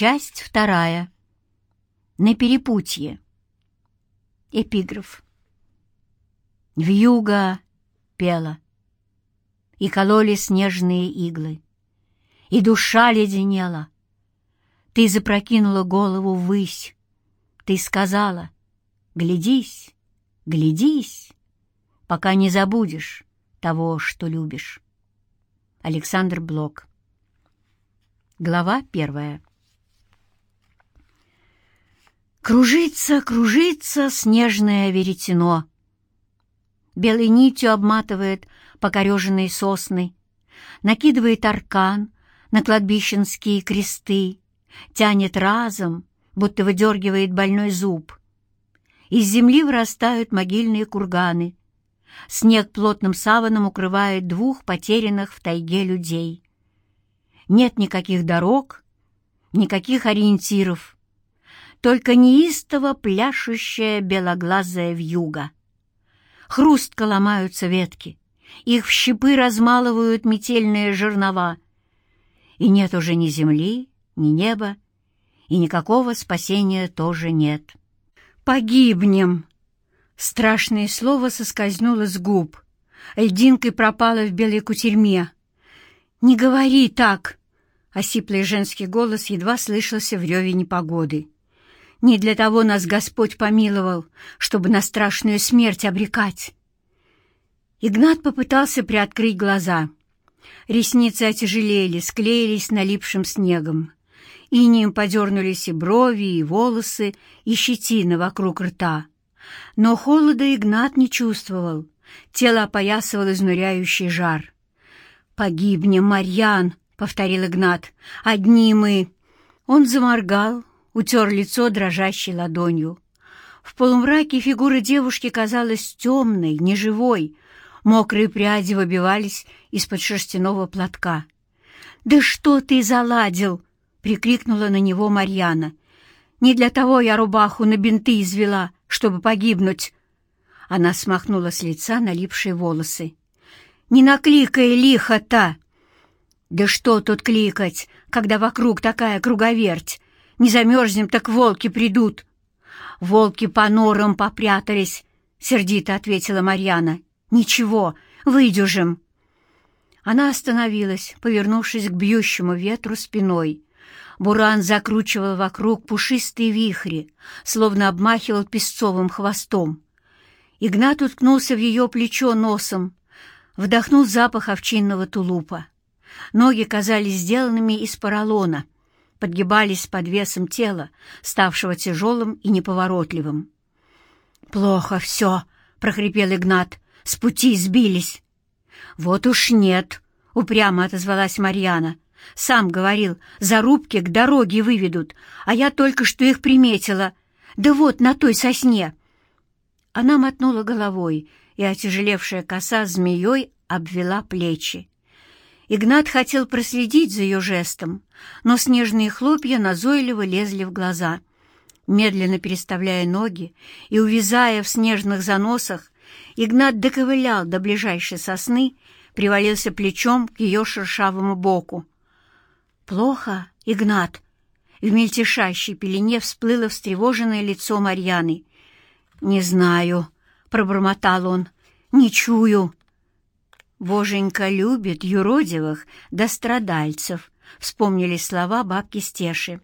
Часть вторая. На перепутье. Эпиграф. Вьюга пела, и кололи снежные иглы, и душа леденела. Ты запрокинула голову ввысь, ты сказала, глядись, глядись, пока не забудешь того, что любишь. Александр Блок. Глава первая. Кружится, кружится снежное веретено. Белой нитью обматывает покореженные сосны, накидывает аркан на кладбищенские кресты, тянет разом, будто выдергивает больной зуб. Из земли вырастают могильные курганы. Снег плотным саваном укрывает двух потерянных в тайге людей. Нет никаких дорог, никаких ориентиров — только неистово пляшущая белоглазая вьюга. Хрустко ломаются ветки, их в щепы размалывают метельные жернова. И нет уже ни земли, ни неба, и никакого спасения тоже нет. «Погибнем!» Страшное слово соскользнуло с губ. Льдинкой пропала в белой кутерьме. «Не говори так!» Осиплый женский голос едва слышался в реве непогоды. Не для того нас Господь помиловал, чтобы на страшную смерть обрекать. Игнат попытался приоткрыть глаза. Ресницы отяжелели, склеились налипшим снегом. Инием подернулись и брови, и волосы, и щетина вокруг рта. Но холода Игнат не чувствовал. Тело опоясывал изнуряющий жар. «Погибнем, Марьян!» — повторил Игнат. «Одни мы!» Он заморгал, утер лицо дрожащей ладонью. В полумраке фигура девушки казалась темной, неживой. Мокрые пряди выбивались из-под шерстяного платка. «Да что ты заладил?» — прикрикнула на него Марьяна. «Не для того я рубаху на бинты извела, чтобы погибнуть». Она смахнула с лица налипшие волосы. «Не накликай лихо-то!» «Да что тут кликать, когда вокруг такая круговерть? Не замерзнем, так волки придут. Волки по норам попрятались, — сердито ответила Марьяна. Ничего, выдержим. Она остановилась, повернувшись к бьющему ветру спиной. Буран закручивал вокруг пушистые вихри, словно обмахивал песцовым хвостом. Игнат уткнулся в ее плечо носом, вдохнул запах овчинного тулупа. Ноги казались сделанными из поролона — подгибались под весом тела, ставшего тяжелым и неповоротливым. «Плохо все», — прохрипел Игнат, — «с пути сбились». «Вот уж нет», — упрямо отозвалась Марьяна. «Сам говорил, зарубки к дороге выведут, а я только что их приметила. Да вот, на той сосне». Она мотнула головой, и отяжелевшая коса змеей обвела плечи. Игнат хотел проследить за ее жестом, но снежные хлопья назойливо лезли в глаза. Медленно переставляя ноги и увязая в снежных заносах, Игнат доковылял до ближайшей сосны, привалился плечом к ее шершавому боку. «Плохо, Игнат!» В мельтешащей пелене всплыло встревоженное лицо Марьяны. «Не знаю», — пробормотал он, — «не чую». «Боженька любит юродивых да страдальцев», — вспомнили слова бабки Стеши.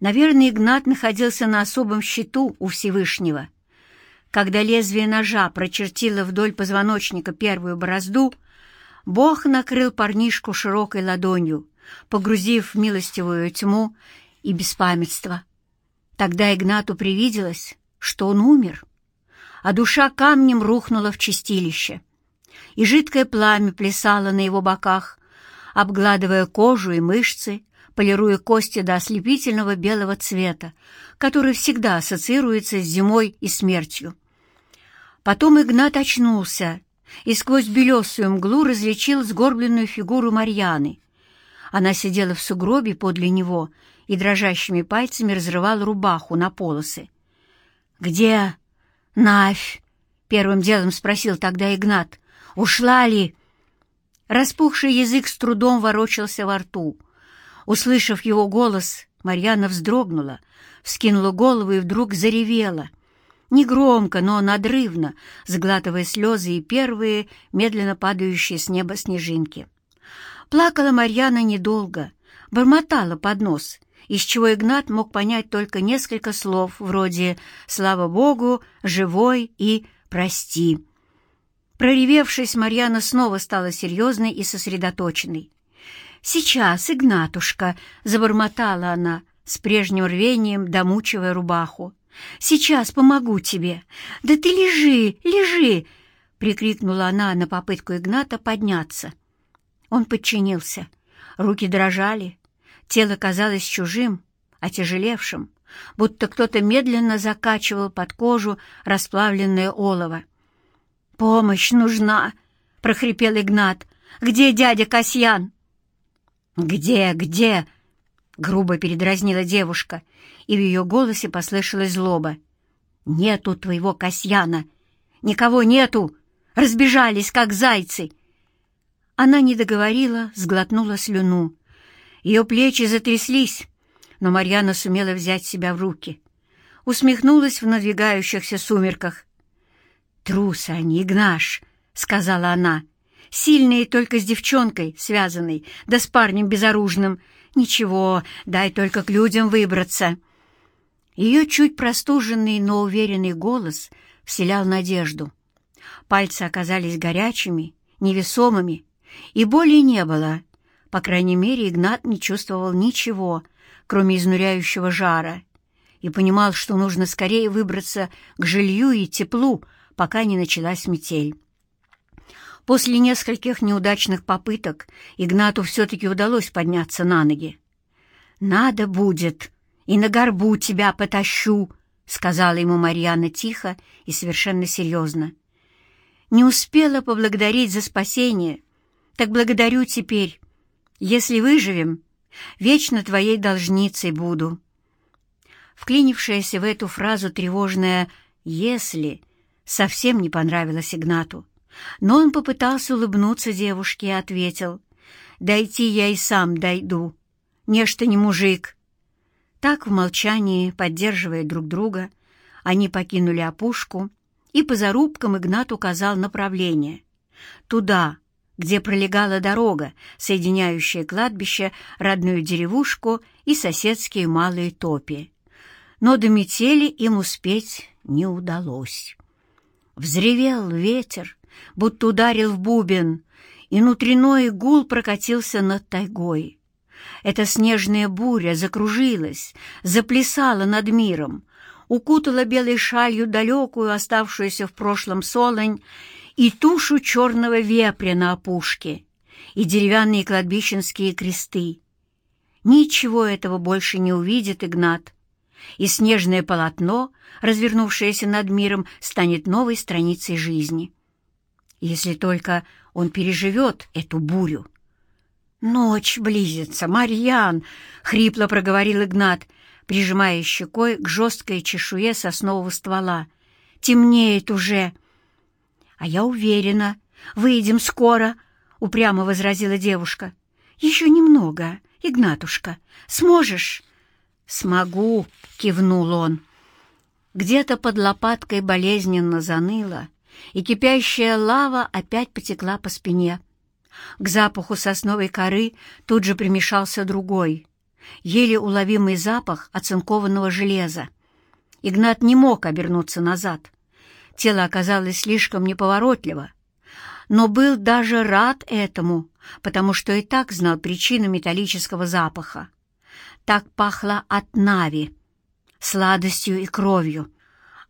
Наверное, Игнат находился на особом счету у Всевышнего. Когда лезвие ножа прочертило вдоль позвоночника первую борозду, Бог накрыл парнишку широкой ладонью, погрузив в милостивую тьму и беспамятство. Тогда Игнату привиделось, что он умер, а душа камнем рухнула в чистилище — и жидкое пламя плясало на его боках, обгладывая кожу и мышцы, полируя кости до ослепительного белого цвета, который всегда ассоциируется с зимой и смертью. Потом Игнат очнулся и сквозь белесую мглу различил сгорбленную фигуру Марьяны. Она сидела в сугробе подле него и дрожащими пальцами разрывала рубаху на полосы. «Где Навь?» — первым делом спросил тогда Игнат. Ушла ли?» Распухший язык с трудом ворочался во рту. Услышав его голос, Марьяна вздрогнула, вскинула голову и вдруг заревела. Негромко, но надрывно, сглатывая слезы и первые, медленно падающие с неба снежинки. Плакала Марьяна недолго, бормотала под нос, из чего Игнат мог понять только несколько слов, вроде «Слава Богу», «Живой» и «Прости». Проревевшись, Марьяна снова стала серьезной и сосредоточенной. «Сейчас, Игнатушка!» — забормотала она, с прежним рвением домучивая рубаху. «Сейчас помогу тебе! Да ты лежи, лежи!» — прикрикнула она на попытку Игната подняться. Он подчинился. Руки дрожали, тело казалось чужим, отяжелевшим, будто кто-то медленно закачивал под кожу расплавленное олово. «Помощь нужна!» — прохрипел Игнат. «Где дядя Касьян?» «Где, где?» — грубо передразнила девушка, и в ее голосе послышалась злоба. «Нету твоего Касьяна! Никого нету! Разбежались, как зайцы!» Она не договорила, сглотнула слюну. Ее плечи затряслись, но Марьяна сумела взять себя в руки. Усмехнулась в надвигающихся сумерках. «Трус они, Игнаш!» — сказала она. «Сильные только с девчонкой связанной, да с парнем безоружным. Ничего, дай только к людям выбраться». Ее чуть простуженный, но уверенный голос вселял надежду. Пальцы оказались горячими, невесомыми, и боли не было. По крайней мере, Игнат не чувствовал ничего, кроме изнуряющего жара, и понимал, что нужно скорее выбраться к жилью и теплу, пока не началась метель. После нескольких неудачных попыток Игнату все-таки удалось подняться на ноги. «Надо будет, и на горбу тебя потащу», — сказала ему Марьяна тихо и совершенно серьезно. «Не успела поблагодарить за спасение, так благодарю теперь. Если выживем, вечно твоей должницей буду». Вклинившаяся в эту фразу тревожная «если» совсем не понравилось Игнату. Но он попытался улыбнуться девушке и ответил, «Дойти я и сам дойду. Нечто не мужик». Так в молчании, поддерживая друг друга, они покинули опушку, и по зарубкам Игнат указал направление. Туда, где пролегала дорога, соединяющая кладбище, родную деревушку и соседские малые топи. Но до метели им успеть не удалось. Взревел ветер, будто ударил в бубен, и внутренной гул прокатился над тайгой. Эта снежная буря закружилась, заплясала над миром, укутала белой шалью далекую, оставшуюся в прошлом солонь, и тушу черного вепря на опушке, и деревянные кладбищенские кресты. Ничего этого больше не увидит Игнат, и снежное полотно, развернувшееся над миром, станет новой страницей жизни. Если только он переживет эту бурю. «Ночь близится, Марьян!» — хрипло проговорил Игнат, прижимая щекой к жесткой чешуе соснового ствола. «Темнеет уже!» «А я уверена, выйдем скоро!» — упрямо возразила девушка. «Еще немного, Игнатушка. Сможешь?» «Смогу», — кивнул он. Где-то под лопаткой болезненно заныло, и кипящая лава опять потекла по спине. К запаху сосновой коры тут же примешался другой, еле уловимый запах оцинкованного железа. Игнат не мог обернуться назад. Тело оказалось слишком неповоротливо, но был даже рад этому, потому что и так знал причину металлического запаха. Так пахло от нави, сладостью и кровью,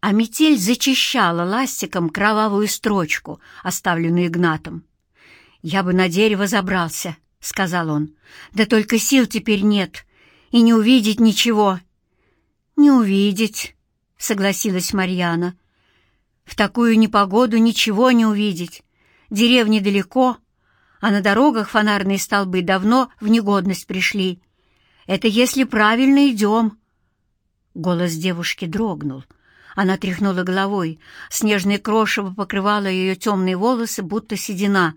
а метель зачищала ластиком кровавую строчку, оставленную Игнатом. «Я бы на дерево забрался», — сказал он, — «да только сил теперь нет, и не увидеть ничего». «Не увидеть», — согласилась Марьяна. «В такую непогоду ничего не увидеть. Деревни далеко, а на дорогах фонарные столбы давно в негодность пришли. Это если правильно идем». Голос девушки дрогнул. Она тряхнула головой. Снежное крошево покрывало ее темные волосы, будто седина.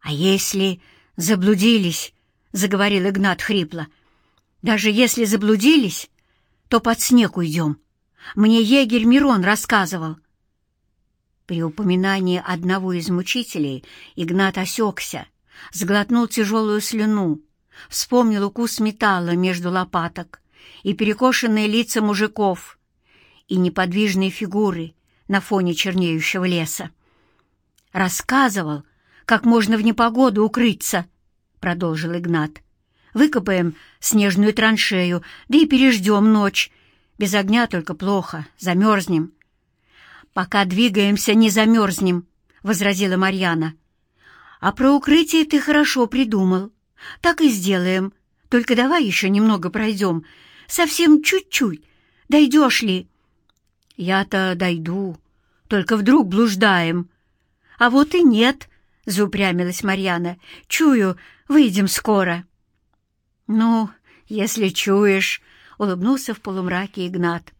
«А если заблудились, — заговорил Игнат хрипло. «Даже если заблудились, то под снег уйдем. Мне егерь Мирон рассказывал». При упоминании одного из мучителей Игнат осекся, сглотнул тяжелую слюну, вспомнил укус металла между лопаток и перекошенные лица мужиков и неподвижные фигуры на фоне чернеющего леса. Рассказывал, как можно в непогоду укрыться, — продолжил Игнат. Выкопаем снежную траншею, да и переждем ночь. Без огня только плохо, замерзнем. «Пока двигаемся, не замерзнем», — возразила Марьяна. «А про укрытие ты хорошо придумал. Так и сделаем. Только давай еще немного пройдем. Совсем чуть-чуть. Дойдешь ли?» «Я-то дойду. Только вдруг блуждаем». «А вот и нет», — заупрямилась Марьяна. «Чую, выйдем скоро». «Ну, если чуешь», — улыбнулся в полумраке Игнат.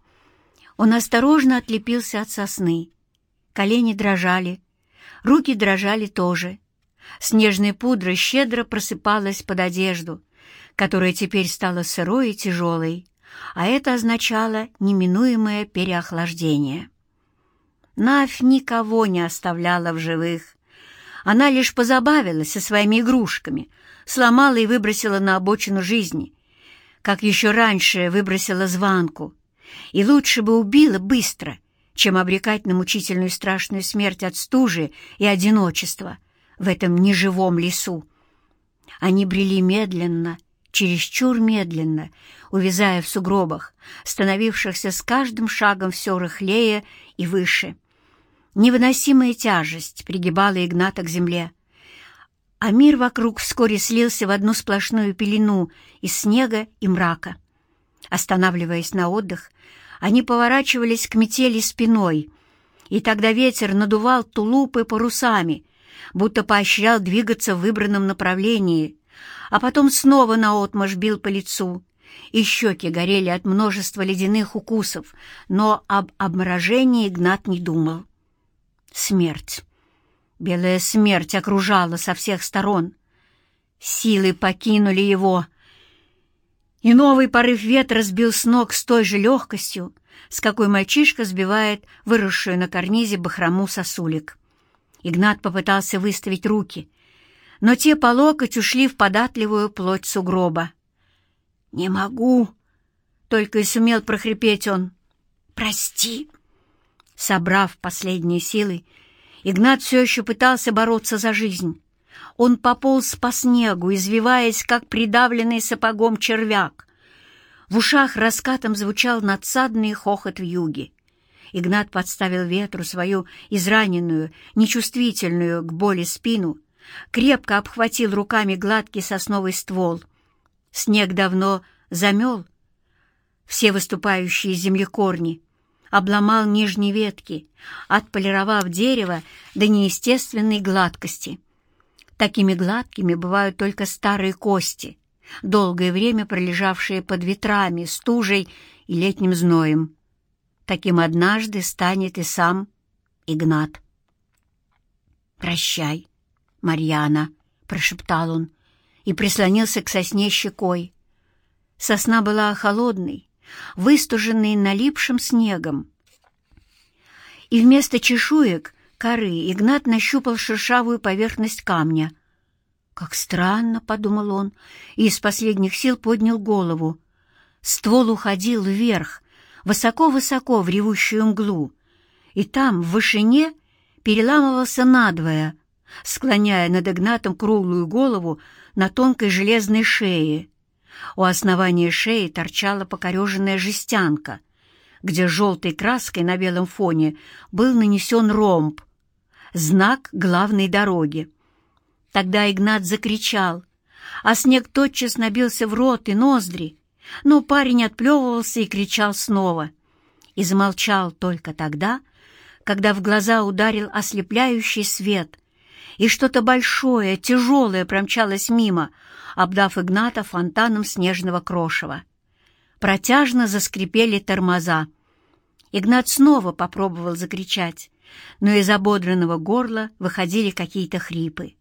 Он осторожно отлепился от сосны. Колени дрожали, руки дрожали тоже. Снежная пудра щедро просыпалась под одежду, которая теперь стала сырой и тяжелой, а это означало неминуемое переохлаждение. Навь никого не оставляла в живых. Она лишь позабавилась со своими игрушками, сломала и выбросила на обочину жизни, как еще раньше выбросила звонку, и лучше бы убила быстро, чем обрекать на мучительную страшную смерть от стужи и одиночества в этом неживом лесу. Они брели медленно, чересчур медленно, увязая в сугробах, становившихся с каждым шагом все рыхлее и выше. Невыносимая тяжесть пригибала Игната к земле, а мир вокруг вскоре слился в одну сплошную пелену из снега и мрака. Останавливаясь на отдых, они поворачивались к метели спиной, и тогда ветер надувал тулупы парусами, будто поощрял двигаться в выбранном направлении, а потом снова наотмашь бил по лицу, и щеки горели от множества ледяных укусов, но об обморожении Игнат не думал. Смерть. Белая смерть окружала со всех сторон. Силы покинули его — и новый порыв ветра сбил с ног с той же легкостью, с какой мальчишка сбивает выросшую на карнизе бахрому сосулек. Игнат попытался выставить руки, но те по локоть ушли в податливую плоть сугроба. «Не могу!» — только и сумел прохрипеть он. «Прости!» Собрав последние силы, Игнат все еще пытался бороться за жизнь. Он пополз по снегу, извиваясь, как придавленный сапогом червяк. В ушах раскатом звучал надсадный хохот в юге. Игнат подставил ветру свою израненную, нечувствительную к боли спину, крепко обхватил руками гладкий сосновый ствол. Снег давно замел все выступающие из земли корни, обломал нижние ветки, отполировав дерево до неестественной гладкости. Такими гладкими бывают только старые кости, долгое время пролежавшие под ветрами, стужей и летним зноем. Таким однажды станет и сам Игнат. «Прощай, Марьяна», — прошептал он и прислонился к сосне щекой. Сосна была холодной, выстуженной налипшим снегом. И вместо чешуек коры Игнат нащупал шершавую поверхность камня. «Как странно», — подумал он, и из последних сил поднял голову. Ствол уходил вверх, высоко-высоко в ревущую мглу, и там, в вышине, переламывался надвое, склоняя над Игнатом круглую голову на тонкой железной шее. У основания шеи торчала покореженная жестянка, где желтой краской на белом фоне был нанесен ромб, знак главной дороги. Тогда Игнат закричал, а снег тотчас набился в рот и ноздри, но парень отплевывался и кричал снова. И замолчал только тогда, когда в глаза ударил ослепляющий свет, и что-то большое, тяжелое промчалось мимо, обдав Игната фонтаном снежного крошева. Протяжно заскрипели тормоза. Игнат снова попробовал закричать, но из ободранного горла выходили какие-то хрипы.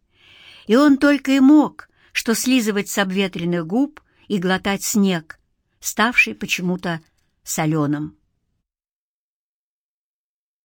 И он только и мог, что слизывать с обветренных губ и глотать снег, ставший почему-то соленым.